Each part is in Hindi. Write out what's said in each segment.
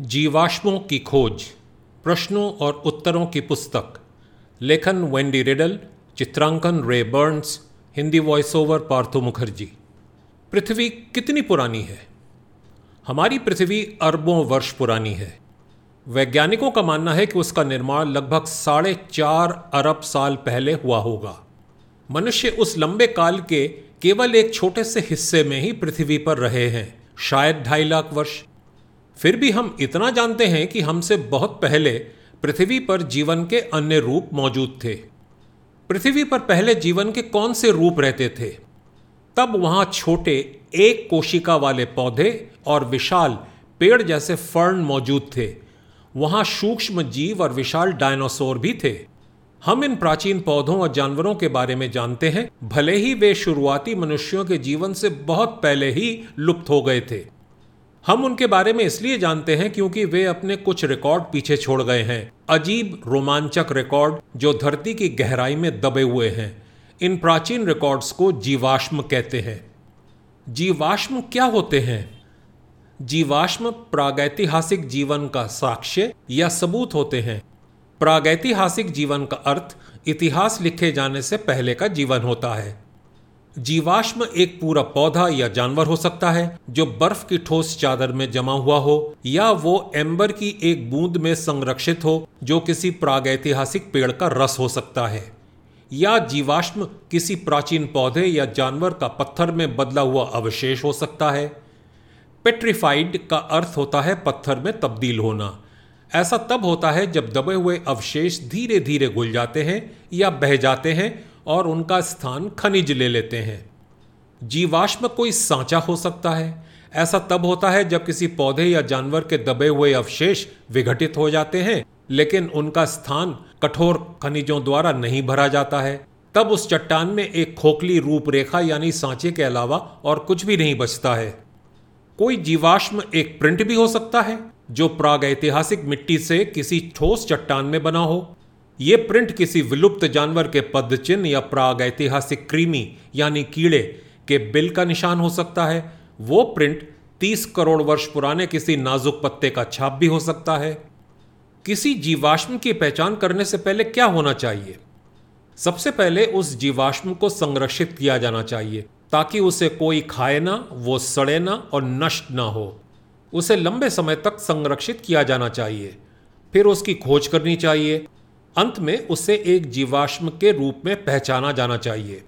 जीवाश्मों की खोज, प्रश्नों और उत्तरों की पुस्तक। लेखन वेंडी रिडल, चित्रांकन Ray Burns, Hindi voice over Partho Mukherjee. पृथ्वी कितनी पुरानी है? हमारी पृथ्वी अरबों वर्ष पुरानी है। वैज्ञानिकों का मानना है कि उसका निर्माण लगभग साढ़े चार अरब साल पहले हुआ होगा। मनुष्य उस लंबे काल के केवल एक छोटे से हिस्से में ही पृथ्वी पर रहे हैं, शायद ढाई लाख वर्ष। फिर भी हम इतना जानते हैं कि हमसे बहुत पहले पृथ्वी पर जीवन के अन्य रूप मौजूद थे। पृथ्वी पर पहले जीवन के कौन से रूप रहते थे? तब वहाँ छोटे एक कोशिका वाले पौधे और विशाल पेड़ जैसे फर्न मौजूद थे। वहाँ सूक्ष्म जीव और विशाल डायनासोर भी थे। हम इन प्राचीन पौधों और जानवरों के बारे में जानते हैं, भले ही वे शुरुआती मनुष्यों के जीवन से बहुत पहले ही लुप्त हो गए थे। हम उनके बारे में इसलिए जानते हैं क्योंकि वे अपने कुछ रिकॉर्ड पीछे छोड़ गए हैं। अजीब रोमांचक रिकॉर्ड जो धरती की गहराई में दबे हुए हैं। इन प्राचीन रिकॉर्ड्स को जीवाश्म कहते हैं। जीवाश्म क्या होते हैं? जीवाश्म प्रागैतिहासिक जीवन का साक्ष्य या सबूत होते हैं। प्रागैतिहासिक जीवन का अर्थ इतिहास लिखे जाने से पहले का जीवन होता है। जीवाश्म एक पूरा पौधा या जानवर हो सकता है, जो बर्फ़ की ठोस चादर में जमा हुआ हो, या वो एम्बर की एक बूंद में संरक्षित हो, जो किसी प्रागैतिहासिक पेड़ का रस हो सकता है। या जीवाश्म किसी प्राचीन पौधे या जानवर का पत्थर में बदला हुआ अवशेष हो सकता है। पेट्रीफाइड का अर्थ होता है पत्थर में तब्दील होना। ऐसा तब होता है जब दबे हुए अवशेष धीरे धीरे घुल जाते हैं या बह जाते हैं और उनका स्थान खनिज ले लेते हैं। जीवाश्म कोई सांचा हो सकता है। ऐसा तब होता है जब किसी पौधे या जानवर के दबे हुए अवशेष विघटित हो जाते हैं, लेकिन उनका स्थान कठोर खनिजों द्वारा नहीं भरा जाता है। तब उस चट्टान में एक खोखली रूपरेखा यानी सांचे के अलावा और कुछ भी नहीं बचता है। कोई जीवाश्म एक प्रिंट भी हो सकता है, जो प्राग ऐतिहासिक मिट्टी से किसी ठोस चट्टान में बना हो। ये प्रिंट किसी विलुप्त जानवर के पद चिन्ह या प्राग ऐतिहासिक क्रीमी यानी कीड़े, के बिल का निशान हो सकता है। वो प्रिंट 30 करोड़ वर्ष पुराने किसी नाजुक पत्ते का छाप भी हो सकता है। किसी जीवाश्म की पहचान करने से पहले क्या होना चाहिए? सबसे पहले उस जीवाश्म को संरक्षित किया जाना चाहिए, ताकि उसे कोई खाए ना, वो सड़े ना और नष्ट ना हो। उसे लंबे समय तक संरक्षित किया जाना चाहिए। फिर उसकी खोज करनी चाहिए। अंत में उसे एक जीवाश्म के रूप में पहचाना जाना चाहिए।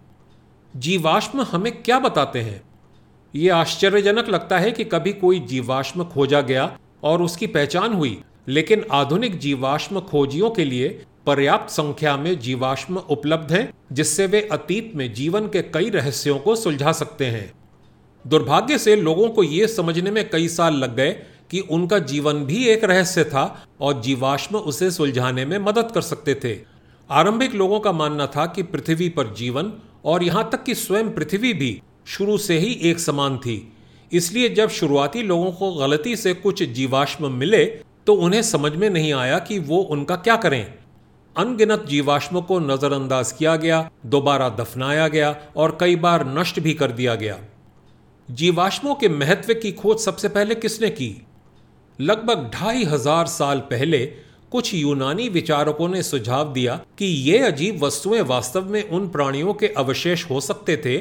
जीवाश्म हमें क्या बताते हैं? ये आश्चर्यजनक लगता है कि कभी कोई जीवाश्म खोजा गया और उसकी पहचान हुई, लेकिन आधुनिक जीवाश्म खोजियों के लिए पर्याप्त संख्या में जीवाश्म उपलब्ध हैं, जिससे वे अतीत में जीवन के कई रहस्यों को सुलझा सकते हैं। दुर्भाग्य से लोगों को यह समझने में कई साल लग गए कि उनका जीवन भी एक रहस्य था और जीवाश्म उसे सुलझाने में मदद कर सकते थे। आरंभिक लोगों का मानना था कि पृथ्वी पर जीवन और यहाँ तक कि स्वयं पृथ्वी भी शुरू से ही एक समान थी। इसलिए जब शुरुआती लोगों को गलती से कुछ जीवाश्म मिले तो उन्हें समझ में नहीं आया कि वो उनका क्या करें। अनगिनत जीवाश्म को नजरअंदाज किया गया, दोबारा दफनाया गया और कई बार नष्ट भी कर दिया गया। जीवाश्मों के महत्व की खोज सबसे पहले किसने की? लगभग ढाई हज़ार साल पहले कुछ यूनानी विचारकों ने सुझाव दिया कि ये अजीब वस्तुएँ वास्तव में उन प्राणियों के अवशेष हो सकते थे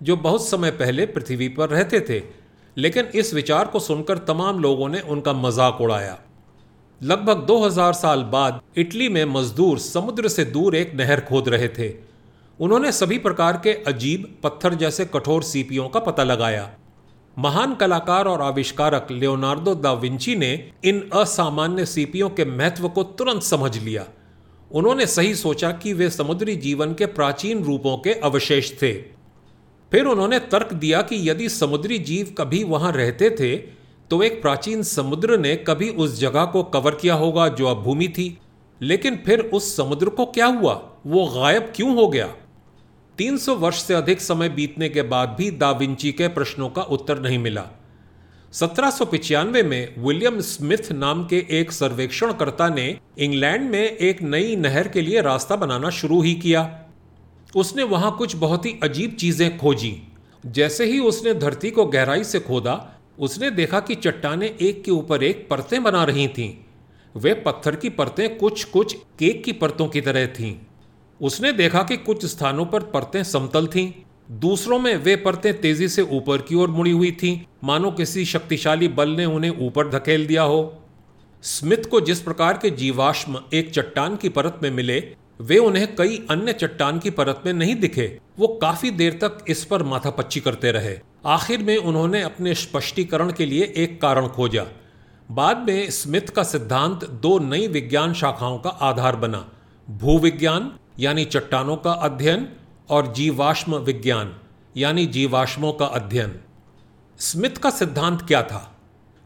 जो बहुत समय पहले पृथ्वी पर रहते थे। लेकिन इस विचार को सुनकर तमाम लोगों ने उनका मज़ाक उड़ाया। लगभग 2000 साल बाद इटली में मजदूर समुद्र से दूर एक नहर खोद रहे थे। उन्होंने सभी प्रकार के अजीब पत्थर जैसे कठोर सीपियों का पता लगाया। महान कलाकार और आविष्कारक लियोनार्डो दा विंची ने इन असामान्य सीपियों के महत्व को तुरंत समझ लिया। उन्होंने सही सोचा कि वे समुद्री जीवन के प्राचीन रूपों के अवशेष थे। फिर उन्होंने तर्क दिया कि यदि समुद्री जीव कभी वहाँ रहते थे तो एक प्राचीन समुद्र ने कभी उस जगह को कवर किया होगा जो अब भूमि थी। लेकिन फिर उस समुद्र को क्या हुआ? वो गायब क्यों हो गया? 300 वर्ष से अधिक समय बीतने के बाद भी दाविंची के प्रश्नों का उत्तर नहीं मिला। सत्रह में विलियम स्मिथ नाम के एक सर्वेक्षणकर्ता ने इंग्लैंड में एक नई नहर के लिए रास्ता बनाना शुरू ही किया। उसने वहाँ कुछ बहुत ही अजीब चीज़ें खोजी। जैसे ही उसने धरती को गहराई से खोदा, उसने देखा कि चट्टाने एक के ऊपर एक परतें बना रही थीं। वे पत्थर की परतें कुछ कुछ केक की परतों की तरह थीं। उसने देखा कि कुछ स्थानों पर परतें समतल थीं। दूसरों में वे परतें तेज़ी से ऊपर की ओर मुड़ी हुई थीं। मानो किसी शक्तिशाली बल ने उन्हें ऊपर धकेल दिया हो। स्मिथ को जिस प्रकार के जीवाश्म एक चट्टान की परत में मिले, वे उन्हें कई अन्य चट्टान की परत में नहीं दिखे। वो काफ़ी देर तक इस पर माथापच्ची करते रहे। आखिर में उन्होंने अपने स्पष्टीकरण के लिए एक कारण खोजा। बाद में स्मिथ का सिद्धांत दो नई विज्ञान शाखाओं का आधार बना। भूविज्ञान यानी चट्टानों का अध्ययन और जीवाश्म विज्ञान, यानी जीवाश्मों का अध्ययन। स्मिथ का सिद्धांत क्या था?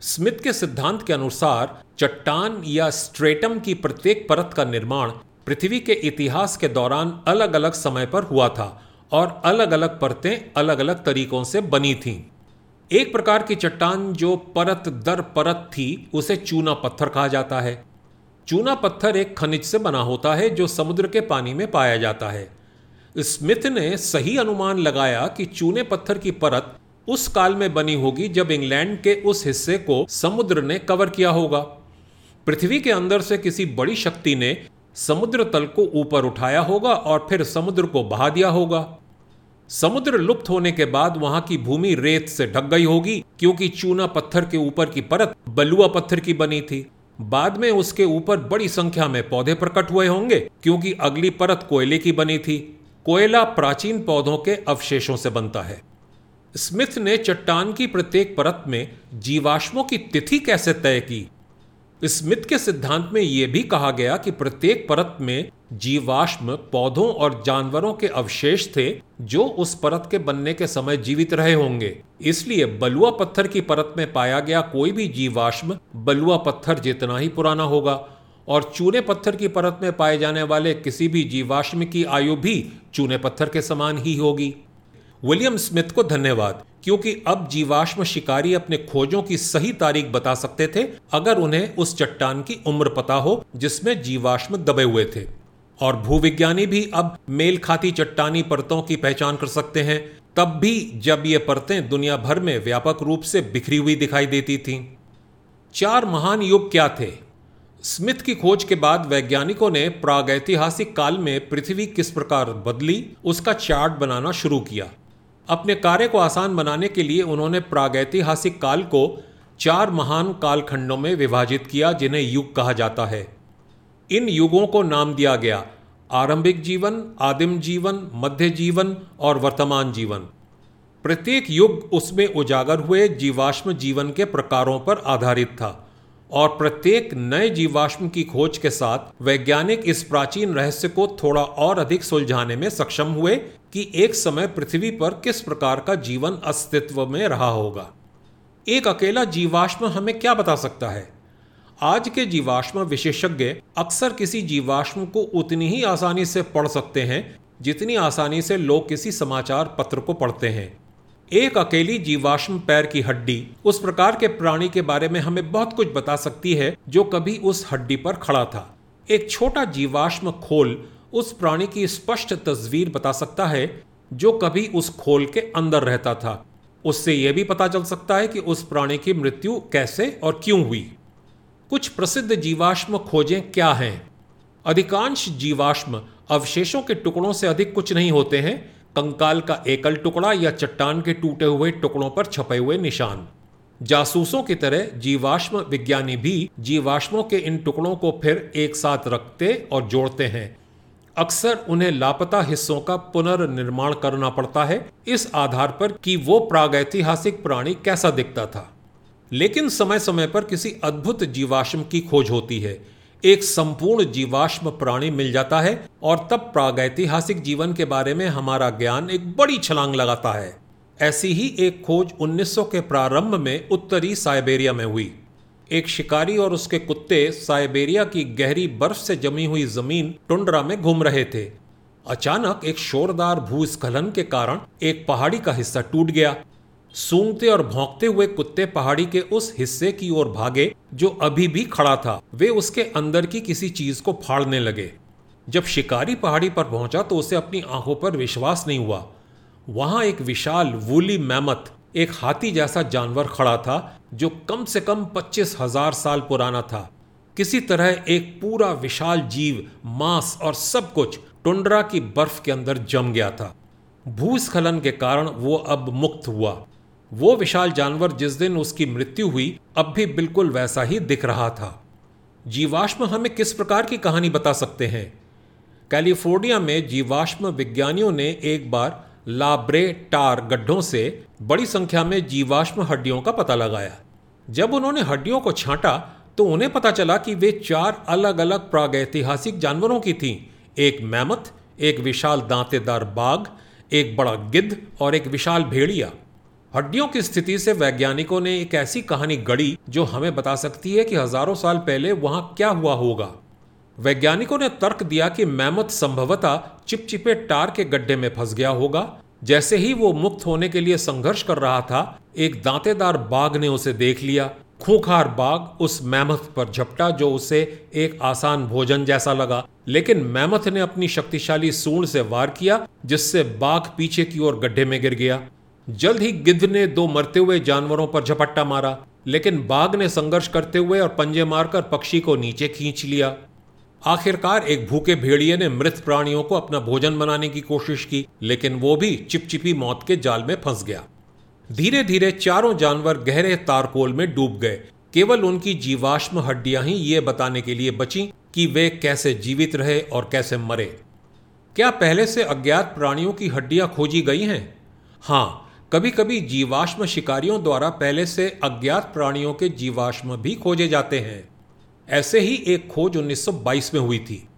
स्मिथ के सिद्धांत के अनुसार चट्टान या स्ट्रेटम की प्रत्येक परत का निर्माण पृथ्वी के इतिहास के दौरान अलग अलग समय पर हुआ था और अलग अलग परतें अलग अलग तरीकों से बनी थीं। एक प्रकार की चट्टान जो परत दर परत थी, उसे चूना पत्थर कहा जाता है। चूना पत्थर एक खनिज से बना होता है जो समुद्र के पानी में पाया जाता है। स्मिथ ने सही अनुमान लगाया कि चूने पत्थर की परत उस काल में बनी होगी जब इंग्लैंड के उस हिस्से को समुद्र ने कवर किया होगा। पृथ्वी के अंदर से किसी बड़ी शक्ति ने समुद्र तल को ऊपर उठाया होगा और फिर समुद्र को बहा दिया होगा। समुद्र लुप्त होने के बाद वहाँ की भूमि रेत से ढक गई होगी, क्योंकि चूना पत्थर के ऊपर की परत बलुआ पत्थर की बनी थी। बाद में उसके ऊपर बड़ी संख्या में पौधे प्रकट हुए होंगे, क्योंकि अगली परत कोयले की बनी थी। कोयला प्राचीन पौधों के अवशेषों से बनता है। स्मिथ ने चट्टान की प्रत्येक परत में जीवाश्मों की तिथि कैसे तय की? स्मिथ के सिद्धांत में यह भी कहा गया कि प्रत्येक परत में जीवाश्म पौधों और जानवरों के अवशेष थे जो उस परत के बनने के समय जीवित रहे होंगे। इसलिए बलुआ पत्थर की परत में पाया गया कोई भी जीवाश्म बलुआ पत्थर जितना ही पुराना होगा। और चूने पत्थर की परत में पाए जाने वाले किसी भी जीवाश्म की आयु भी चूने पत्थर के समान ही होगी। विलियम स्मिथ को धन्यवाद, क्योंकि अब जीवाश्म शिकारी अपने खोजों की सही तारीख बता सकते थे, अगर उन्हें उस चट्टान की उम्र पता हो जिसमें जीवाश्म दबे हुए थे। और भूविज्ञानी भी अब मेल खाती चट्टानी परतों की पहचान कर सकते हैं। तब भी जब ये परतें दुनिया भर में व्यापक रूप से बिखरी हुई दिखाई देती थीं। चार महान युग क्या थे? स्मिथ की खोज के बाद वैज्ञानिकों ने प्रागैतिहासिक काल में पृथ्वी किस प्रकार बदली, उसका चार्ट बनाना शुरू किया। अपने कार्य को आसान बनाने के लिए उन्होंने प्रागैतिहासिक काल को चार महान कालखंडों में विभाजित किया, जिन्हें युग कहा जाता है। इन युगों को नाम दिया गया। आरंभिक जीवन, आदिम जीवन, मध्य जीवन और वर्तमान जीवन। प्रत्येक युग उसमें उजागर हुए जीवाश्म जीवन के प्रकारों पर आधारित था और प्रत्येक नए जीवाश्म की खोज के साथ वैज्ञानिक इस प्राचीन रहस्य को थोड़ा और अधिक सुलझाने में सक्षम हुए कि एक समय पृथ्वी पर किस प्रकार का जीवन अस्तित्व में रहा होगा। एक अकेला जीवाश्म हमें क्या बता सकता है? आज के जीवाश्म विशेषज्ञ अक्सर किसी जीवाश्म को उतनी ही आसानी से पढ़ सकते हैं, जितनी आसानी से लोग किसी समाचार पत्र को पढ़ते हैं। एक अकेली जीवाश्म पैर की हड्डी उस प्रकार के प्राणी के बारे में हमें बहुत कुछ बता सकती है, जो कभी उस हड्डी पर खड़ा था। एक छोटा जीवाश्म खोल उस प्राणी की स्पष्ट तस्वीर बता सकता है, जो कभी उस खोल के अंदर रहता था। उससे यह भी पता चल सकता है कि उस प्राणी की मृत्यु कैसे और क्यों हुई। कुछ प्रसिद्ध जीवाश्म खोजें क्या हैं? अधिकांश जीवाश्म अवशेषों के टुकड़ों से अधिक कुछ नहीं होते हैं। कंकाल का एकल टुकड़ा या चट्टान के टूटे हुए टुकड़ों पर छपे हुए निशान। जासूसों की तरह जीवाश्म विज्ञानी भी जीवाश्मों के इन टुकड़ों को फिर एक साथ रखते और जोड़ते हैं। अक्सर उन्हें लापता हिस्सों का पुनर्निर्माण करना पड़ता है। इस आधार पर कि वो प्रागैतिहासिक प्राणी कैसा दिखता था। लेकिन समय समय पर किसी अद्भुत जीवाश्म की खोज होती है। एक संपूर्ण जीवाश्म प्राणी मिल जाता है और तब प्रागैतिहासिक जीवन के बारे में हमारा ज्ञान एक बड़ी छलांग लगाता है। ऐसी ही एक खोज 1900 के प्रारंभ में उत्तरी साइबेरिया में हुई। एक शिकारी और उसके कुत्ते साइबेरिया की गहरी बर्फ़ से जमी हुई ज़मीन टुंड्रा में घूम रहे थे। अचानक एक शोरदार भूस्खलन के कारण एक पहाड़ी का हिस्सा टूट गया। सूंघते और भौंकते हुए कुत्ते पहाड़ी के उस हिस्से की ओर भागे, जो अभी भी खड़ा था। वे उसके अंदर की किसी चीज़ को फाड़ने लगे। जब शिकारी पहाड़ी पर पहुँचा तो उसे अपनी आँखों पर विश्वास नहीं हुआ। वहाँ एक विशाल, वूली मैमथ, एक हाथी जैसा जानवर खड़ा था, जो कम से कम पच्चीस हज़ार साल पुराना था। किसी तरह एक पूरा विशाल जीव, मांस और सब कुछ टुंड्रा की बर्फ़ के अंदर जम गया था। भूस्खलन के कारण वो अब मुक्त हुआ। वो विशाल जानवर जिस दिन उसकी मृत्यु हुई, अब भी बिल्कुल वैसा ही दिख रहा था। जीवाश्म हमें किस प्रकार की कहानी बता सकते हैं? कैलिफ़ोर्निया में जीवाश्म विज्ञानियों ने एक बार लाब्रे टार गड्ढों से बड़ी संख्या में जीवाश्म हड्डियों का पता लगाया। जब उन्होंने हड्डियों को छांटा तो उन्हें पता चला कि वे चार अलग अलग प्रागैतिहासिक जानवरों की थीं। एक मैमथ, एक विशाल दांतेदार बाघ, एक बड़ा गिद्ध और एक विशाल भेड़िया। हड्डियों की स्थिति से वैज्ञानिकों ने एक ऐसी कहानी गढ़ी जो हमें बता सकती है कि हज़ारों साल पहले वहाँ क्या हुआ होगा। वैज्ञानिकों ने तर्क दिया कि मैमथ संभवतः चिपचिपे टार के गड्ढे में फंस गया होगा। जैसे ही वो मुक्त होने के लिए संघर्ष कर रहा था, एक दांतेदार बाघ ने उसे देख लिया। खूंखार बाघ उस मैमथ पर झपटा जो उसे एक आसान भोजन जैसा लगा। लेकिन मैमथ ने अपनी शक्तिशाली सूंड से वार किया, जिससे बाघ पीछे की ओर गड्ढे में गिर गया। जल्द ही गिद्ध ने दो मरते हुए जानवरों पर झपट्टा मारा, लेकिन बाघ ने संघर्ष करते हुए और पंजे मारकर पक्षी को नीचे खींच लिया। आखिरकार एक भूखे भेड़िए ने मृत प्राणियों को अपना भोजन बनाने की कोशिश की, लेकिन वो भी चिपचिपी मौत के जाल में फंस गया। धीरे धीरे चारों जानवर गहरे तारकोल में डूब गए। केवल उनकी जीवाश्म हड्डियाँ ही ये बताने के लिए बची कि वे कैसे जीवित रहे और कैसे मरे। क्या पहले से अज्ञात प्राणियों की हड्डियाँ खोजी गई हैं? हाँ कभी कभी जीवाश्म शिकारियों द्वारा पहले से अज्ञात प्राणियों के जीवाश्म भी खोजे जाते हैं। ऐसे ही एक खोज 1922 में हुई थी।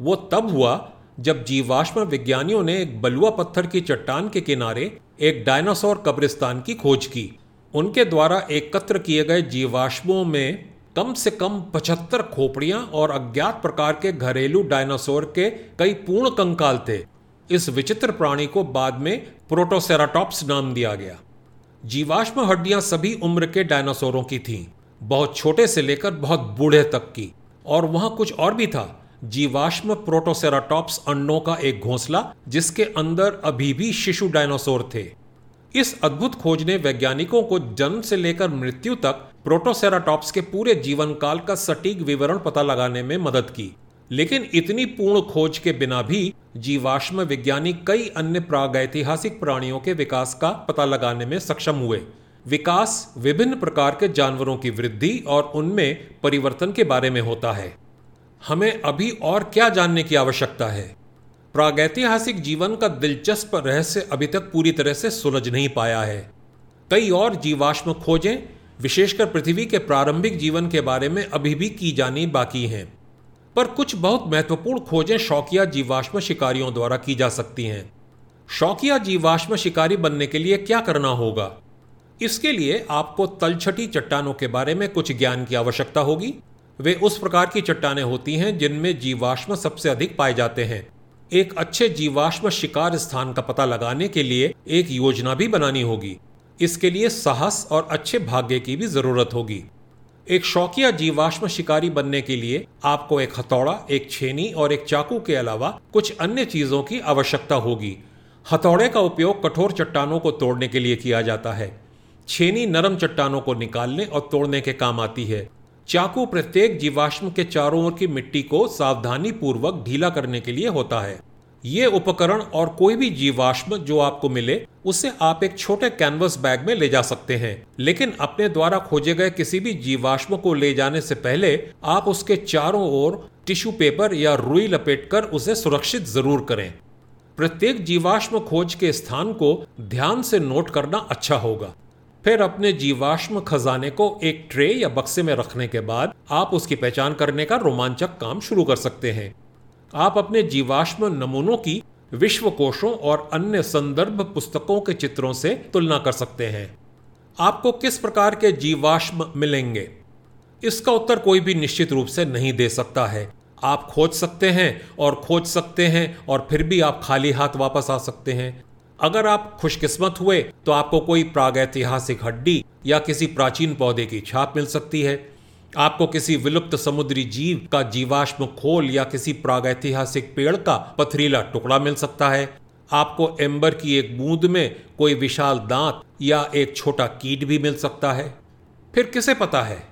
वो तब हुआ जब जीवाश्म विज्ञानियों ने एक बलुआ पत्थर की चट्टान के किनारे एक डायनासोर कब्रिस्तान की खोज की। उनके द्वारा एकत्र किए गए जीवाश्मों में कम से कम पचहत्तर खोपड़ियाँ और अज्ञात प्रकार के घरेलू डायनासोर के कई पूर्ण कंकाल थे। इस विचित्र प्राणी को बाद में प्रोटोसेराटॉप्स नाम दिया गया। जीवाश्म हड्डियाँ सभी उम्र के डायनासोरों की थीं। बहुत छोटे से लेकर बहुत बूढ़े तक की। और वहाँ कुछ और भी था। जीवाश्म प्रोटोसेराटॉप्स अंडों का एक घोंसला, जिसके अंदर अभी भी शिशु डायनासोर थे। इस अद्भुत खोज ने वैज्ञानिकों को जन्म से लेकर मृत्यु तक प्रोटोसेराटॉप्स के पूरे जीवन काल का सटीक विवरण पता लगाने में मदद की। लेकिन इतनी पूर्ण खोज के बिना भी जीवाश्म विज्ञानी कई अन्य प्रागैतिहासिक प्राणियों के विकास का पता लगाने में सक्षम हुए। विकास विभिन्न प्रकार के जानवरों की वृद्धि और उनमें परिवर्तन के बारे में होता है। हमें अभी और क्या जानने की आवश्यकता है? प्रागैतिहासिक जीवन का दिलचस्प रहस्य अभी तक पूरी तरह से सुलझ नहीं पाया है। कई और जीवाश्म खोजें, विशेषकर पृथ्वी के प्रारंभिक जीवन के बारे में अभी भी की जानी बाकी हैं। पर कुछ बहुत महत्वपूर्ण खोजें शौकिया जीवाश्म शिकारियों द्वारा की जा सकती हैं। शौकिया जीवाश्म शिकारी बनने के लिए क्या करना होगा? इसके लिए आपको तलछटी चट्टानों के बारे में कुछ ज्ञान की आवश्यकता होगी। वे उस प्रकार की चट्टानें होती हैं जिनमें जीवाश्म सबसे अधिक पाए जाते हैं। एक अच्छे जीवाश्म शिकार स्थान का पता लगाने के लिए एक योजना भी बनानी होगी। इसके लिए साहस और अच्छे भाग्य की भी ज़रूरत होगी। एक शौकिया जीवाश्म शिकारी बनने के लिए आपको एक हथौड़ा, एक छेनी और एक चाकू के अलावा कुछ अन्य चीज़ों की आवश्यकता होगी। हथौड़े का उपयोग कठोर चट्टानों को तोड़ने के लिए किया जाता है। छेनी नरम चट्टानों को निकालने और तोड़ने के काम आती है। चाकू प्रत्येक जीवाश्म के चारों ओर की मिट्टी को सावधानी पूर्वक ढीला करने के लिए होता है। ये उपकरण और कोई भी जीवाश्म जो आपको मिले, उसे आप एक छोटे कैनवस बैग में ले जा सकते हैं। लेकिन अपने द्वारा खोजे गए किसी भी जीवाश्म को ले जाने से पहले, आप उसके चारों ओर टिश्यू पेपर या रुई लपेटकर उसे सुरक्षित ज़रूर करें। प्रत्येक जीवाश्म खोज के स्थान को ध्यान से नोट करना अच्छा होगा। फिर अपने जीवाश्म खजाने को एक ट्रे या बक्से में रखने के बाद, आप उसकी पहचान करने का रोमांचक काम शुरू कर सकते हैं। आप अपने जीवाश्म नमूनों की विश्व कोशों और अन्य संदर्भ पुस्तकों के चित्रों से तुलना कर सकते हैं। आपको किस प्रकार के जीवाश्म मिलेंगे? इसका उत्तर कोई भी निश्चित रूप से नहीं दे सकता है। आप खोज सकते हैं और खोज सकते हैं और फिर भी आप खाली हाथ वापस आ सकते हैं। अगर आप खुशकिस्मत हुए तो आपको कोई प्रागैतिहासिक हड्डी या किसी प्राचीन पौधे की छाप मिल सकती है। आपको किसी विलुप्त समुद्री जीव का जीवाश्म खोल या किसी प्रागैतिहासिक पेड़ का पथरीला टुकड़ा मिल सकता है। आपको एम्बर की एक बूंद में कोई विशाल दांत या एक छोटा कीट भी मिल सकता है। फिर किसे पता है?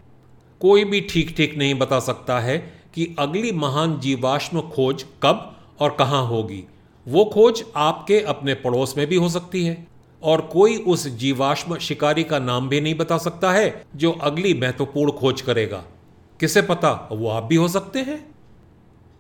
कोई भी ठीक ठीक नहीं बता सकता है कि अगली महान जीवाश्म खोज कब और कहाँ होगी। वो खोज आपके अपने पड़ोस में भी हो सकती है। और कोई उस जीवाश्म शिकारी का नाम भी नहीं बता सकता है, जो अगली महत्वपूर्ण खोज करेगा। किसे पता वो आप भी हो सकते हैं?